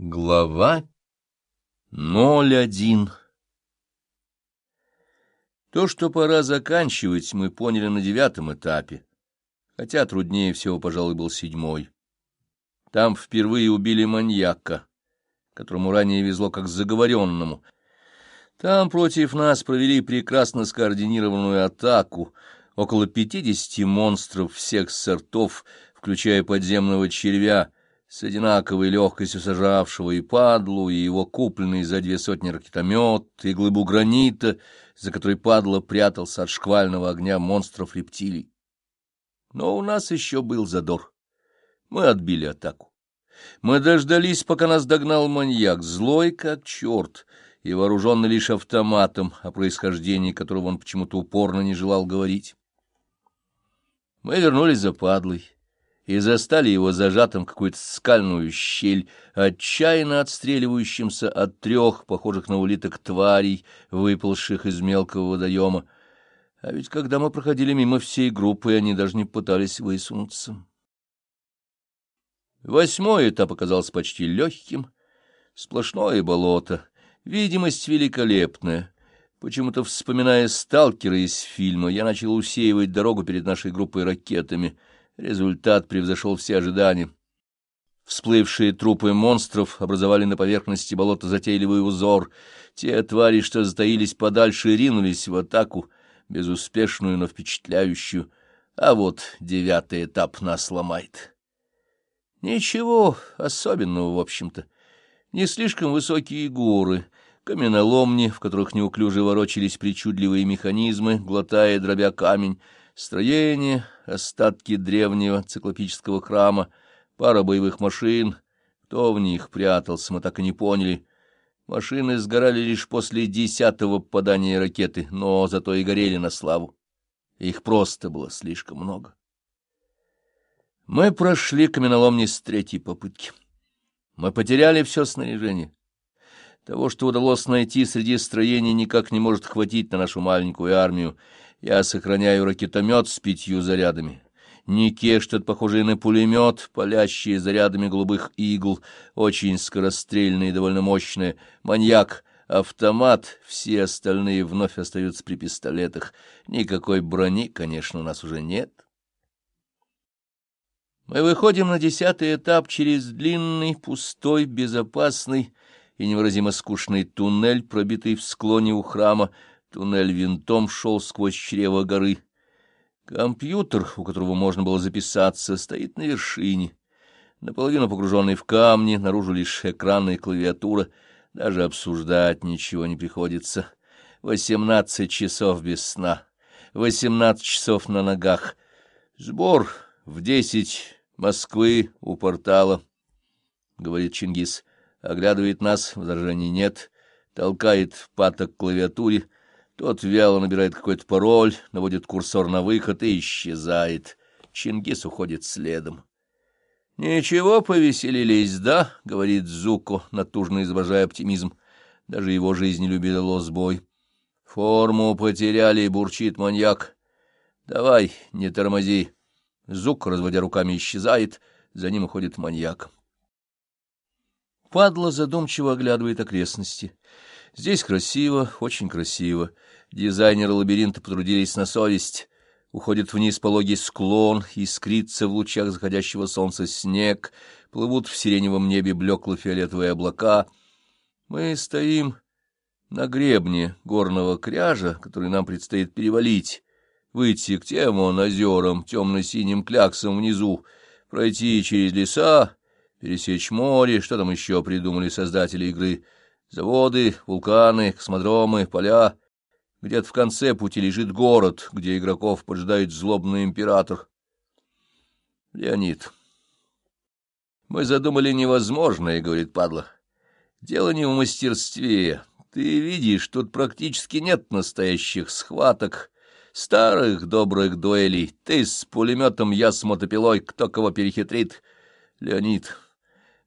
Глава 01 То, что пора заканчивать, мы поняли на девятом этапе, хотя труднее всего, пожалуй, был седьмой. Там впервые убили маньяка, которому ранее везло как заговоренному. Там против нас провели прекрасно скоординированную атаку, около пятидесяти монстров всех сортов, включая подземного червя — с одинаковой легкостью сажавшего и падлу, и его купленный за две сотни ракетомет, и глыбу гранита, за которой падла прятался от шквального огня монстров рептилий. Но у нас еще был задор. Мы отбили атаку. Мы дождались, пока нас догнал маньяк, злой как черт, и вооруженный лишь автоматом, о происхождении которого он почему-то упорно не желал говорить. Мы вернулись за падлой и застали его зажатым в какую-то скальную щель, отчаянно отстреливающимся от трех, похожих на улиток, тварей, выползших из мелкого водоема. А ведь когда мы проходили мимо всей группы, они даже не пытались высунуться. Восьмой этап оказался почти легким. Сплошное болото, видимость великолепная. Почему-то, вспоминая сталкера из фильма, я начал усеивать дорогу перед нашей группой ракетами — Результат превзошел все ожидания. Всплывшие трупы монстров образовали на поверхности болота затейливый узор. Те твари, что затаились подальше, ринулись в атаку, безуспешную, но впечатляющую. А вот девятый этап нас ломает. Ничего особенного, в общем-то. Не слишком высокие горы, каменоломни, в которых неуклюже ворочались причудливые механизмы, глотая дробя камень, Строение, остатки древнего циклопического храма, пара боевых машин. Кто в них прятался, мы так и не поняли. Машины сгорали лишь после десятого попадания ракеты, но зато и горели на славу. Их просто было слишком много. Мы прошли каменоломни с третьей попытки. Мы потеряли все снаряжение. Того, что удалось найти среди строений, никак не может хватить на нашу маленькую армию, я сохраняю ракетомет с пятью зарядами. Нике, что-то похожее на пулемет, палящие зарядами голубых игл, очень скорострельные и довольно мощные. Маньяк, автомат, все остальные вновь остаются при пистолетах. Никакой брони, конечно, у нас уже нет. Мы выходим на десятый этап через длинный, пустой, безопасный и невыразимо скучный туннель, пробитый в склоне у храма, Туннель винтом шел сквозь чрево горы. Компьютер, у которого можно было записаться, стоит на вершине. Наполовину погруженный в камни, наружу лишь экран и клавиатура. Даже обсуждать ничего не приходится. Восемнадцать часов без сна, восемнадцать часов на ногах. Сбор в десять Москвы у портала, — говорит Чингис. Оглядывает нас, возражений нет, толкает паток к клавиатуре — тот вяло набирает какой-то пароль, наводит курсор на выход и исчезает. Чингис уходит следом. — Ничего, повеселились, да? — говорит Зуко, натужно изображая оптимизм. Даже его жизнь любила сбой. — Форму потеряли, — бурчит маньяк. — Давай, не тормози. Зук, разводя руками, исчезает. За ним уходит маньяк. Падла задумчиво оглядывает окрестности. Здесь красиво, очень красиво. Дизайнеры лабиринта потрудились на совесть. Уходит вниз пологий склон, искрится в лучах заходящего солнца снег, плывут в сиреневом небе блекло-фиолетовые облака. Мы стоим на гребне горного кряжа, который нам предстоит перевалить, выйти к тем он озерам, темно-синим кляксам внизу, пройти через леса, пересечь море, что там еще придумали создатели игры, заводы, вулканы, космодромы, поля — где-то в конце пути лежит город, где игроков поджидает злобный император. Леонид. Мы задумали невозможное, — говорит падла. Дело не в мастерстве. Ты видишь, тут практически нет настоящих схваток, старых добрых дуэлей. Ты с пулеметом, я с мотопилой, кто кого перехитрит. Леонид,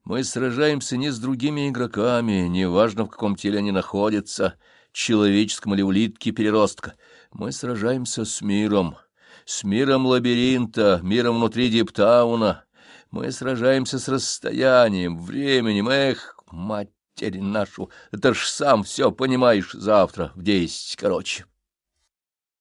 мы сражаемся не с другими игроками, неважно, в каком теле они находятся, — человеческом или улитке переростка. Мы сражаемся с миром, с миром лабиринта, миром внутри Диптауна. Мы сражаемся с расстоянием, временем, эх, матерь нашу, это ж сам все понимаешь, завтра в десять, короче.